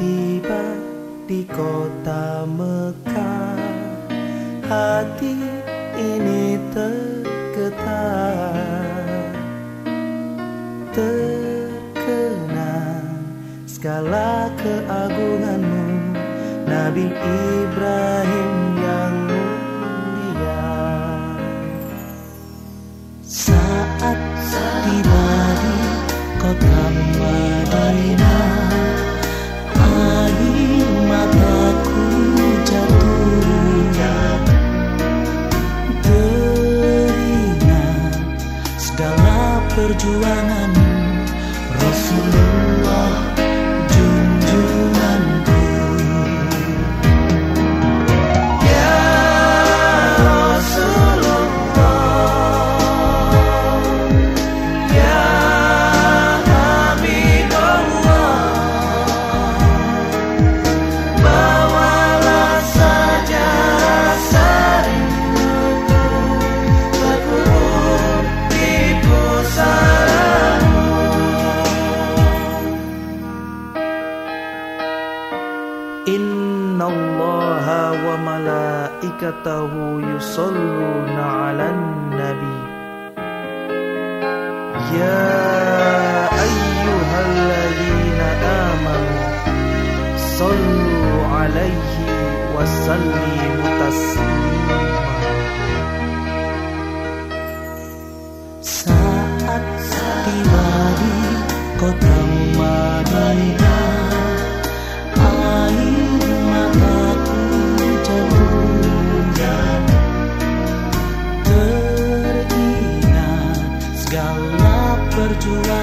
tiba di kota Mekah Hati ini tergetar. Terkenang segala keagunganmu Nabi Ibrahim perjuangan. Rasulullah وملائكته يصلون على النبي. يا أيها الذين آمنوا صلوا عليه وسلموا تسليما. Saat tiba di to run.